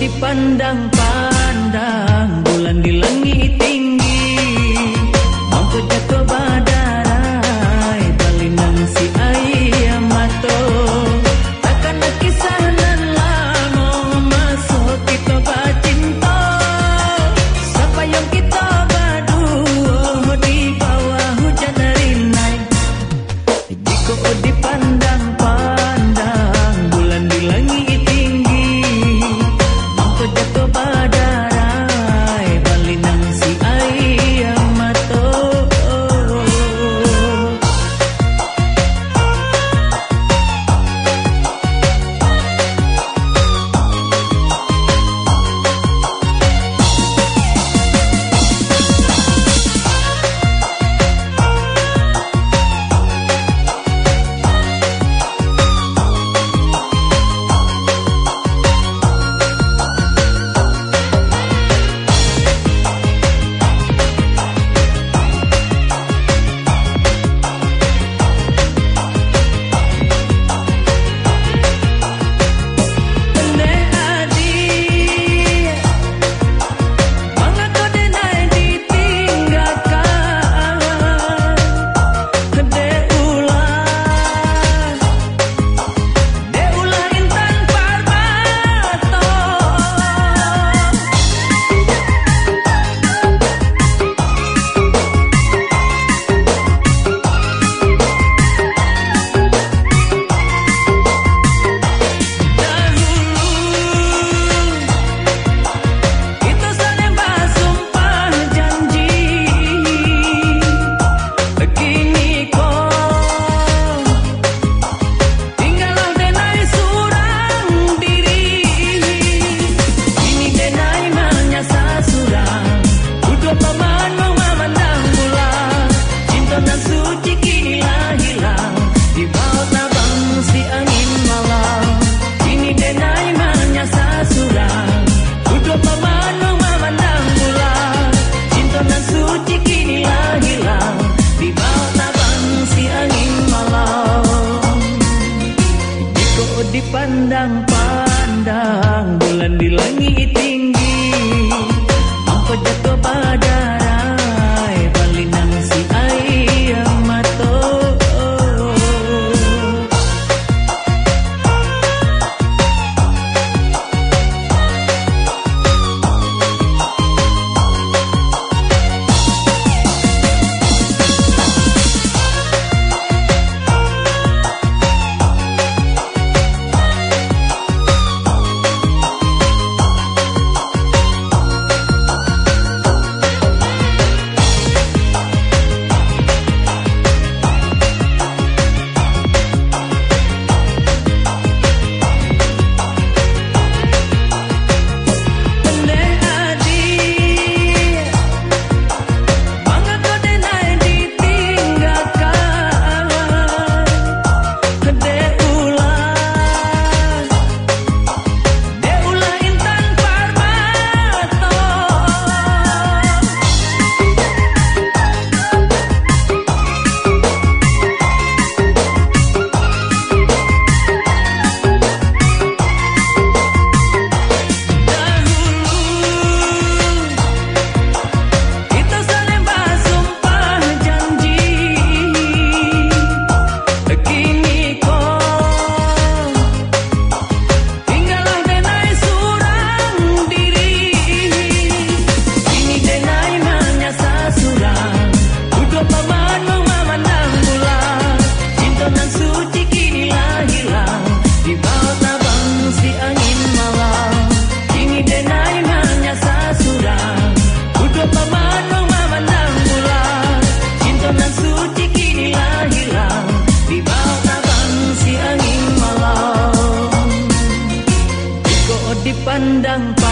dipandang-pandang Bulan di langit tinggi. Mampu jatuh badan pandang-pandang bulan di langit tinggi. Apa jatuh 担当。